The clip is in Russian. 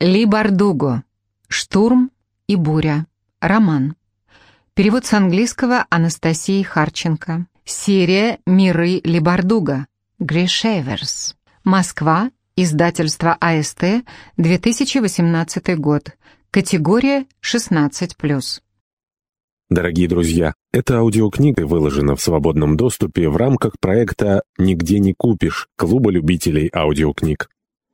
Ли Бардуго. «Штурм и буря». Роман. Перевод с английского Анастасии Харченко. Серия «Миры Ли Бардуго». Гришеверс. Москва. Издательство АСТ. 2018 год. Категория 16+. Дорогие друзья, эта аудиокнига выложена в свободном доступе в рамках проекта «Нигде не купишь» Клуба любителей аудиокниг.